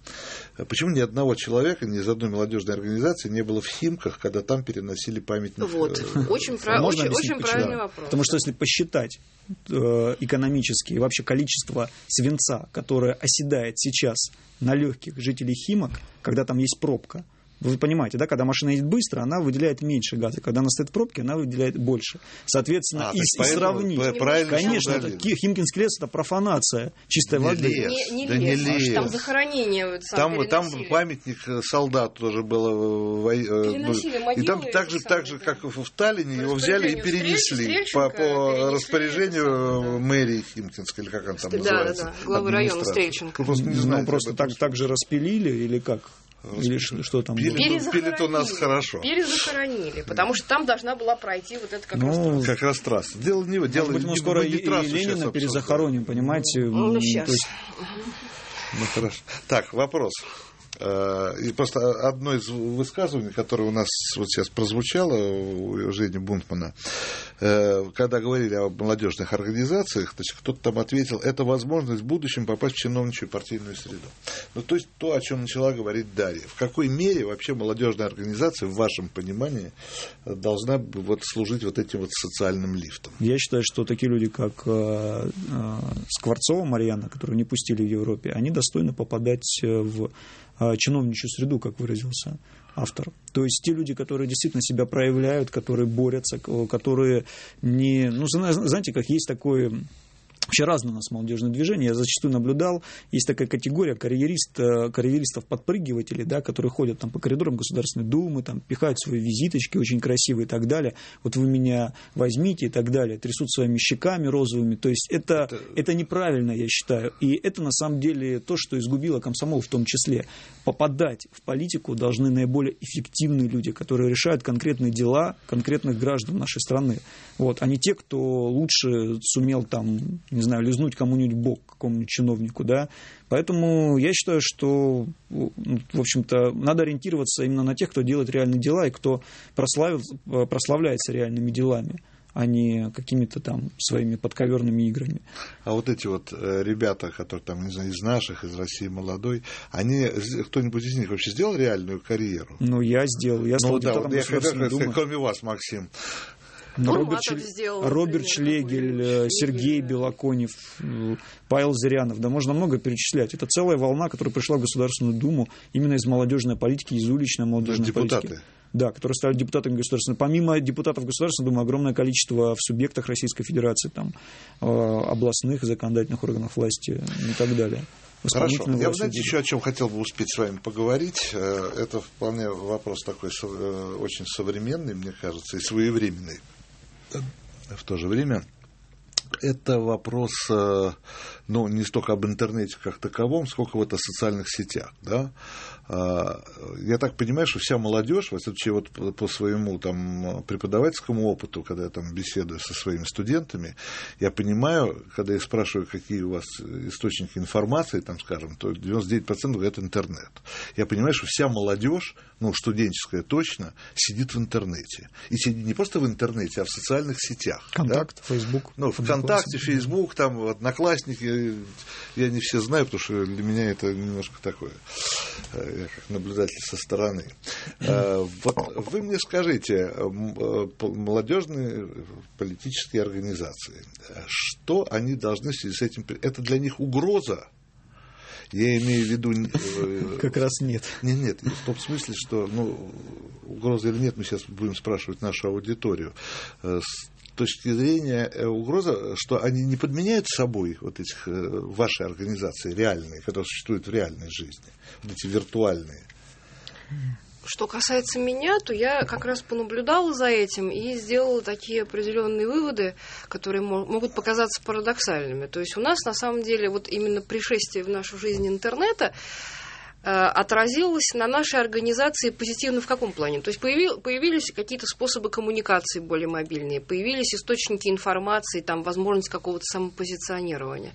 Почему ни одного человека, ни из одной молодежной организации не было в Химках, когда там переносили памятник? Вот, э, очень, прав... очень, очень правильный вопрос. Потому что если посчитать э, экономически и вообще количество свинца, которое оседает сейчас на легких жителей Химок, когда там есть пробка – вы понимаете, да, когда машина едет быстро, она выделяет меньше газа. Когда она стоит в пробке, она выделяет больше. Соответственно, а, и, и сравнить. Конечно, это, Химкинский лес это профанация чистой не воды. Лес, не, не да лес, не лес. Там захоронение. Там, там памятник э, солдат тоже было. Э, ну, и там так же, так же, как в Таллине, его взяли и перенесли по, по распоряжению мэрии Химкинской, или как он там да, называется. Да, да, главы района Стрельченко. Ну, просто, не знаю, ну, просто так, так же распилили или как? Или что, что там было? Пили-то у нас хорошо. Перезахоронили, потому что там должна была пройти вот эта как ну, раз трасса. Как раз трасса. Дело не в дело, быть, мы скоро и, и Ленина перезахороним, понимаете? Ну, сейчас. Есть... Ну, хорошо. Так, вопрос. Э, и просто одно из высказываний, которое у нас вот сейчас прозвучало у Жени Бунтмана, э, когда говорили о молодежных организациях, то есть кто-то там ответил, это возможность в будущем попасть в чиновничью партийную среду. Ну, то есть то, о чем начала говорить Дарья. В какой мере вообще молодежная организация, в вашем понимании, должна вот служить вот этим вот социальным лифтом? Я считаю, что такие люди, как э, Скворцова Марьяна, которую не пустили в Европе, они достойны попадать в чиновничью среду, как выразился автор. То есть те люди, которые действительно себя проявляют, которые борются, которые не... Ну, знаете, как есть такой Вообще разное у нас молодежное движение. Я зачастую наблюдал, есть такая категория карьерист, э, карьеристов-подпрыгивателей, да, которые ходят там по коридорам Государственной Думы, там, пихают свои визиточки очень красивые и так далее. Вот вы меня возьмите и так далее. Трясут своими щеками розовыми. То есть это, это... это неправильно, я считаю. И это на самом деле то, что изгубило комсомол в том числе. Попадать в политику должны наиболее эффективные люди, которые решают конкретные дела конкретных граждан нашей страны. Вот, а не те, кто лучше сумел там не знаю, лизнуть кому-нибудь бок, какому-нибудь чиновнику, да. Поэтому я считаю, что, ну, в общем-то, надо ориентироваться именно на тех, кто делает реальные дела и кто прославил, прославляется реальными делами а не какими-то там своими подковерными играми. А вот эти вот э, ребята, которые там, не знаю, из наших, из России молодой, они, кто-нибудь из них вообще сделал реальную карьеру? Ну, я сделал. Я стал ну, да, вот я хотел, сказать, кроме вас, Максим. Ну, Роберт, сделал, Роберт Шлегель, э, Сергей Белоконев, э, Павел Зырянов. Да можно много перечислять. Это целая волна, которая пришла в Государственную Думу именно из молодежной политики, из уличной молодежной депутаты. политики. Да, которые стали депутатами Государственной. Помимо депутатов Государственной Думы, огромное количество в субъектах Российской Федерации, там, э, областных законодательных органов власти и так далее. Хорошо. Я, знаете, еще о чем хотел бы успеть с вами поговорить. Это вполне вопрос такой очень современный, мне кажется, и своевременный в то же время это вопрос, э, ну, не столько об интернете как таковом, сколько вот о социальных сетях, да. А, я так понимаю, что вся молодежь, во всяком вот по своему там преподавательскому опыту, когда я там беседую со своими студентами, я понимаю, когда я спрашиваю, какие у вас источники информации, там, скажем, то 99% говорят интернет. Я понимаю, что вся молодежь, ну, студенческая точно, сидит в интернете. И сидит не просто в интернете, а в социальных сетях. Контакт, да? Facebook. Ну, ВКонтакте, Facebook, там, Одноклассники, я не все знаю, потому что для меня это немножко такое э, наблюдатель со стороны. Э, вот вы мне скажите, э, молодежные политические организации, что они должны в связи с этим... Это для них угроза? Я имею в виду... Э, как раз нет. Нет, нет, в том смысле, что, ну, угроза или нет, мы сейчас будем спрашивать нашу аудиторию точки зрения угроза, что они не подменяют собой вот этих ваши организации реальные, которые существуют в реальной жизни вот эти виртуальные? Что касается меня, то я как раз понаблюдала за этим и сделала такие определенные выводы, которые могут показаться парадоксальными. То есть у нас на самом деле вот именно пришествие в нашу жизнь интернета э, отразилось на нашей организации позитивно в каком плане? То есть появил, появились какие-то способы коммуникации более мобильные, появились источники информации, там возможность какого-то самопозиционирования.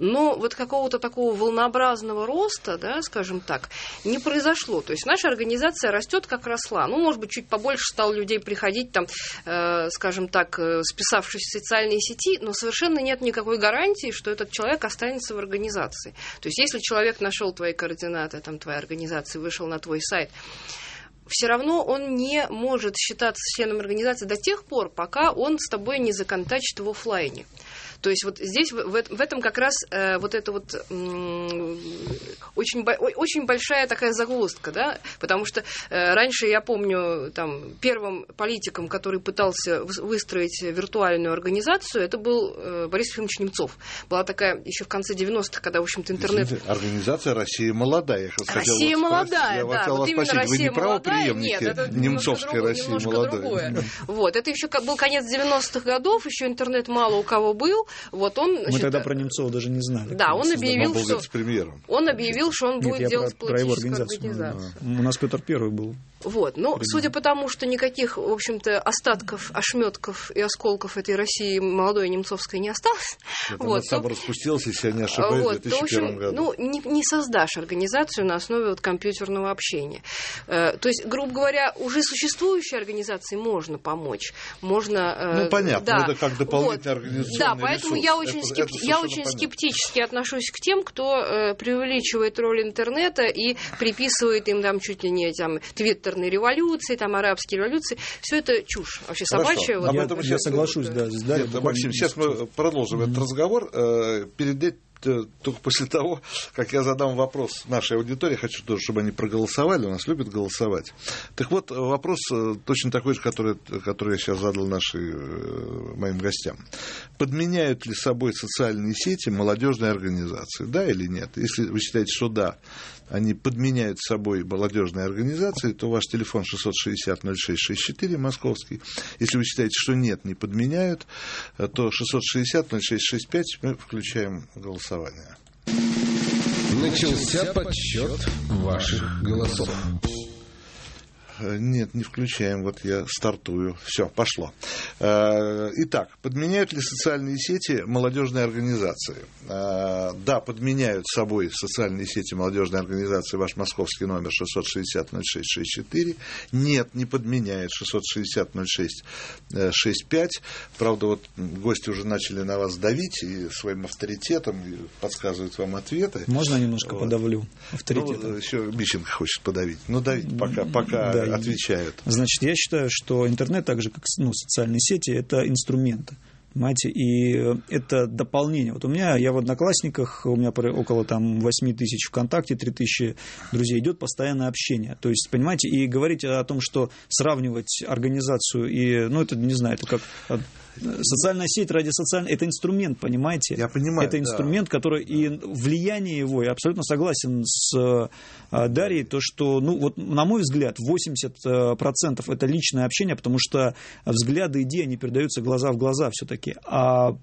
Но вот какого-то такого волнообразного роста, да, скажем так, не произошло. То есть наша организация растет, как росла. Ну, может быть, чуть побольше стало людей приходить, там, э, скажем так, э, списавшись в социальные сети, но совершенно нет никакой гарантии, что этот человек останется в организации. То есть если человек нашел твои координаты, там, твоей организации, вышел на твой сайт, все равно он не может считаться членом организации до тех пор, пока он с тобой не законтачит в офлайне. То есть вот здесь, в, в этом как раз э, вот это вот м- очень, очень большая такая загвоздка, да, потому что э, раньше я помню там первым политиком, который пытался выстроить виртуальную организацию, это был э, Борис Ефимович Немцов. Была такая еще в конце 90-х, когда, в общем-то, интернет... Извините, организация «Россия молодая». Я Россия молодая, я да. Вот именно спросить, Россия вы не молодая, нет, это немцовская Россия молодая. Другое. Вот, это еще был конец 90-х годов, еще интернет мало у кого был, вот он... Значит, Мы тогда про Немцова даже не знали. Да, он объявил, что... Он объявил, что он будет Нет, делать про, про его организацию. организацию. Да. У нас Петр Первый был Вот. Но Примерно. судя по тому, что никаких, в общем-то, остатков, ошметков и осколков этой России молодой немцовской не осталось. Это вот, сам то, распустился, если я не ошибаюсь, вот, в 2001 то, в общем, году. Ну, не, не создашь организацию на основе вот компьютерного общения. Э, то есть, грубо говоря, уже существующей организации можно помочь. Можно, э, ну, понятно, да. это как дополнительный вот. организационный Да, поэтому ресурс. я очень, это, скепти... это я очень скептически отношусь к тем, кто э, преувеличивает роль интернета и приписывает им там чуть ли не там, твиттер твиттерной революции, там, арабские революции. Все это чушь. Вообще собачья. Вот, я, я сейчас соглашусь, да. да Нет, Максим, сейчас мы продолжим mm-hmm. этот разговор. Э, перед этим только после того, как я задам вопрос нашей аудитории, хочу тоже, чтобы они проголосовали, у нас любят голосовать. Так вот, вопрос э, точно такой же, который, который я сейчас задал нашим, э, моим гостям. Подменяют ли собой социальные сети молодежные организации, да или нет? Если вы считаете, что да, они подменяют собой молодежные организации, то ваш телефон 660-0664 московский. Если вы считаете, что нет, не подменяют, то 660-0665 мы включаем голосование. Начался подсчет ваших голосов. Э, нет, не включаем. Вот я стартую. Все, пошло. Э, итак, подменяют ли социальные сети молодежные организации? Э, да, подменяют собой социальные сети молодежной организации ваш московский номер 660-0664. Нет, не подменяет 660-0665. Правда, вот гости уже начали на вас давить и своим авторитетом и подсказывают вам ответы. Можно немножко вот. подавлю авторитетом? Ну, еще Мищенко хочет подавить. Ну, давить пока, пока да, отвечают. Значит, я считаю, что интернет, так же как ну, социальные сети, это инструменты. Понимаете, и это дополнение. Вот у меня, я в Одноклассниках, у меня около там 8 тысяч ВКонтакте, 3 тысячи друзей, идет постоянное общение. То есть, понимаете, и говорить о том, что сравнивать организацию и, ну, это, не знаю, это как социальная сеть ради социальной... Это инструмент, понимаете? Я понимаю, Это инструмент, да. который... И влияние его, я абсолютно согласен с э, Дарьей, то, что, ну, вот, на мой взгляд, 80% это личное общение, потому что взгляды, идеи, они передаются глаза в глаза все-таки. А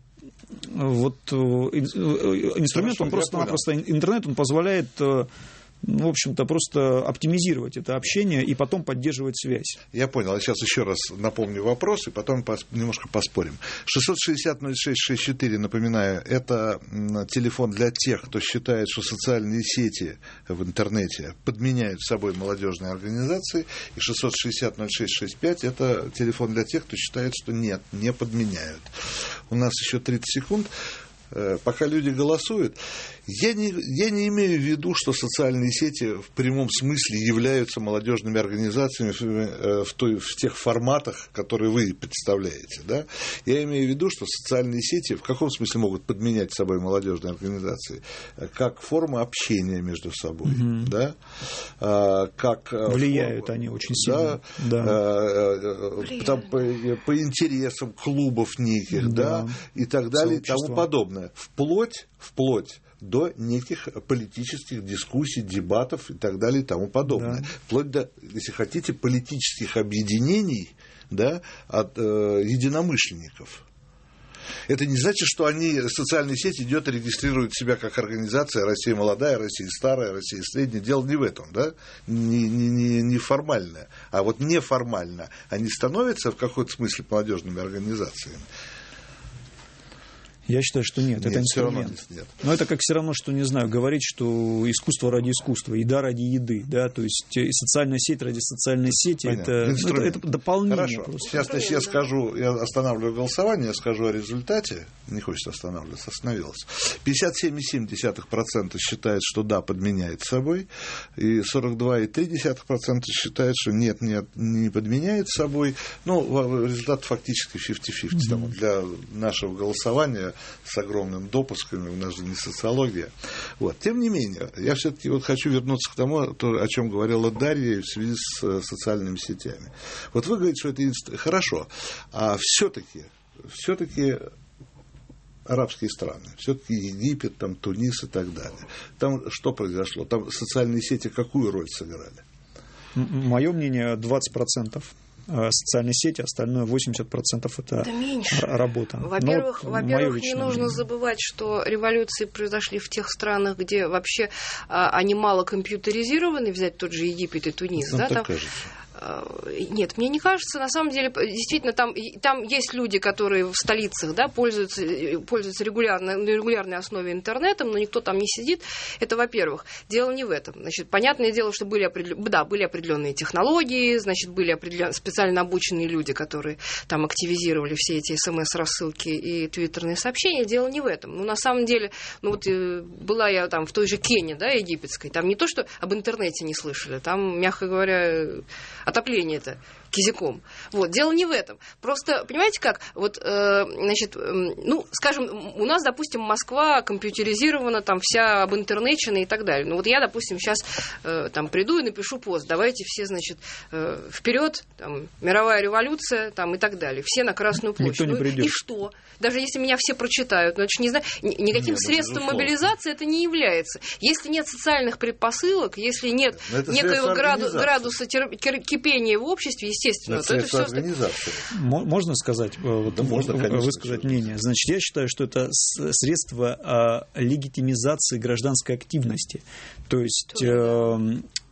вот э, э, инструмент, Хорошо, он просто-напросто, интернет, он позволяет ну, в общем-то, просто оптимизировать это общение и потом поддерживать связь. Я понял. А сейчас еще раз напомню вопрос, и потом немножко поспорим. 660-0664, напоминаю, это телефон для тех, кто считает, что социальные сети в интернете подменяют собой молодежные организации, и 660-0665 это телефон для тех, кто считает, что нет, не подменяют. У нас еще 30 секунд. Э, пока люди голосуют, я не, я не имею в виду, что социальные сети в прямом смысле являются молодежными организациями в, э, в, той, в тех форматах, которые вы представляете. Да? Я имею в виду, что социальные сети в каком смысле могут подменять собой молодежные организации? Как форма общения между собой. Угу. Да? А, как э, Влияют форма, они очень сильно. Да, да. Там, по, по интересам клубов неких да. Да, и так далее и тому подобное. Вплоть, вплоть до неких политических дискуссий, дебатов и так далее и тому подобное. Да. Вплоть до, если хотите, политических объединений да, от э, единомышленников. Это не значит, что они, социальные сети идет и регистрируют себя как организация Россия молодая, Россия старая, Россия средняя. Дело не в этом, да? Не, не, не, не формальное. А вот неформально они становятся в какой-то смысле молодежными организациями. Я считаю, что нет, нет это инструмент. Нет. Но это как все равно, что, не знаю, говорить, что искусство ради искусства, еда ради еды, да, то есть э, социальная сеть ради социальной сети, это, ну, это, это дополнение. Хорошо, просто. сейчас значит, я скажу, я останавливаю голосование, я скажу о результате, не хочется останавливаться, остановилась. 57,7% считает, что да, подменяет собой, и 42,3% считает, что нет, нет, не подменяет собой. Ну, результат фактически 50-50. Mm-hmm. Для нашего голосования с огромными допусками, у нас же не социология. Вот. Тем не менее, я все-таки вот хочу вернуться к тому, о чем говорила Дарья в связи с э, социальными сетями. Вот вы говорите, что это хорошо, а все-таки все-таки арабские страны, все-таки Египет, там, Тунис и так далее. Там что произошло? Там социальные сети какую роль сыграли? Мое мнение, 20%. Э, социальные сети, остальное 80% это да меньше. работа. Во-первых, во-первых не нужно мнение. забывать, что революции произошли в тех странах, где вообще а, они мало компьютеризированы, взять тот же Египет и Тунис. Ну, да, там, кажется. Нет, мне не кажется, на самом деле, действительно, там, там есть люди, которые в столицах да, пользуются, пользуются регулярно, на регулярной основе интернетом, но никто там не сидит. Это, во-первых. Дело не в этом. Значит, понятное дело, что были, определен... да, были определенные технологии, значит, были определен... специально обученные люди, которые там активизировали все эти смс-рассылки и твиттерные сообщения. Дело не в этом. Ну, на самом деле, ну вот э, была я там в той же Кении, да, египетской, там не то, что об интернете не слышали, там, мягко говоря, отопление-то кизиком. Вот, дело не в этом. Просто, понимаете как, вот, э, значит, э, ну, скажем, у нас, допустим, Москва компьютеризирована, там вся об интернете и так далее. Ну, вот я, допустим, сейчас э, там приду и напишу пост, давайте все, значит, э, вперед, там, мировая революция, там, и так далее. Все на Красную площадь. Никто не придет. Ну, и что? Даже если меня все прочитают, значит, не знаю, никаким нет, ну, средством безусловно. мобилизации это не является. Если нет социальных предпосылок, если нет некоего граду, градуса кипения в обществе, естественно, естественно. Это, это все организация. Можно сказать, э, вот, да, можно, конечно, высказать мнение? Значит, я считаю, что это средство а, легитимизации гражданской активности. То есть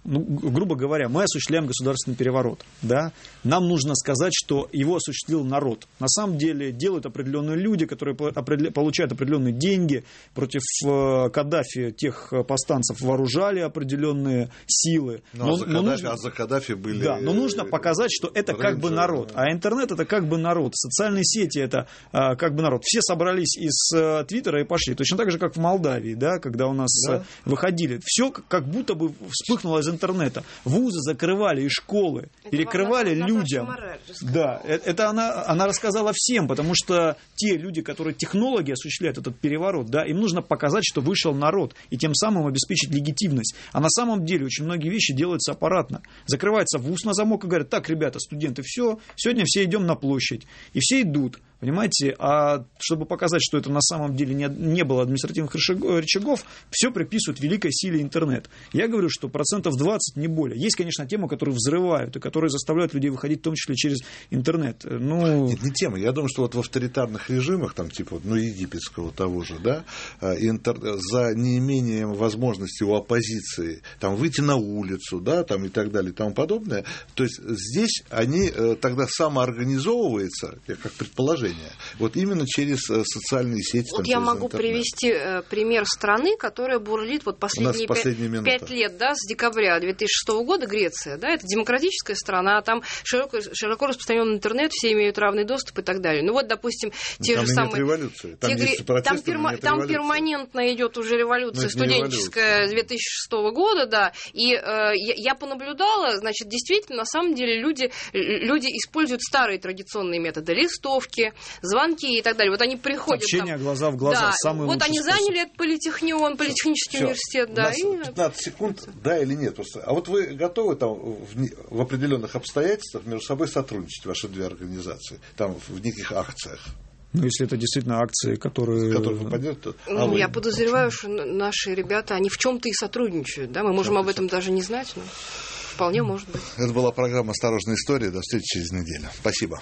ну, грубо говоря, мы осуществляем государственный переворот, да, нам нужно сказать, что его осуществил народ. На самом деле делают определенные люди, которые получают определенные деньги против э, Каддафи, тех э, повстанцев вооружали определенные силы. Ну, а но, за Каддафи, нужно, а за Каддафи были... Да, но нужно показать, что это как бы народ, а интернет это как бы народ, социальные сети это а, как бы народ. Все собрались из Твиттера и пошли, точно так же, как в Молдавии, да, когда у нас да. выходили. Все как будто бы вспыхнуло из интернета. Вузы закрывали и школы, это перекрывали людям. Да, это, это она, она рассказала всем, потому что те люди, которые технологи осуществляют этот переворот, да, им нужно показать, что вышел народ, и тем самым обеспечить легитимность. А на самом деле очень многие вещи делаются аппаратно. Закрывается вуз на замок и говорят, так, ребята, студенты, все, сегодня все идем на площадь. И все идут. Понимаете? А чтобы показать, что это на самом деле не, не было административных рычагов, все приписывают великой силе интернет. Я говорю, что процентов 20, не более. Есть, конечно, темы, которые взрывают и которые заставляют людей выходить, в том числе через интернет. Ну... Нет, не тема. Я думаю, что вот в авторитарных режимах, там, типа, ну, египетского того же, да, а, интер... за неимением возможности у оппозиции там, выйти на улицу, да, там, и так далее, и тому подобное, то есть здесь они э, тогда самоорганизовываются, как предположение, движения. Вот именно через э, социальные сети. Вот там, я могу интернет. привести э, пример страны, которая бурлит вот последние, пять лет, да, с декабря 2006 года, Греция, да, это демократическая страна, там широко, широко распространен интернет, все имеют равный доступ и так далее. Ну вот, допустим, те там же самые... революции. Там, те, там, перма... там перманентно идет уже революция студенческая революция. 2006 года, да, и э, я, я понаблюдала, значит, действительно, на самом деле люди, люди используют старые традиционные методы листовки, звонки и так далее. Вот они приходят. Общение там, глаза в глаза. Да, самый вот они способ. заняли этот политехнион, политехнический Всё. университет. Да, и... 15 секунд, да или нет. Просто. А вот вы готовы там в, в определенных обстоятельствах между собой сотрудничать, ваши две организации, там в неких акциях? Ну, если это действительно акции, которые... которые попадет, то... а ну, вы... Я подозреваю, что наши ребята, они в чем-то и сотрудничают. Да? Мы можем об этом даже не знать, но вполне может быть. Это была программа «Осторожная история». До встречи через неделю. Спасибо.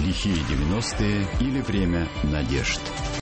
Лихие 90-е или время надежд.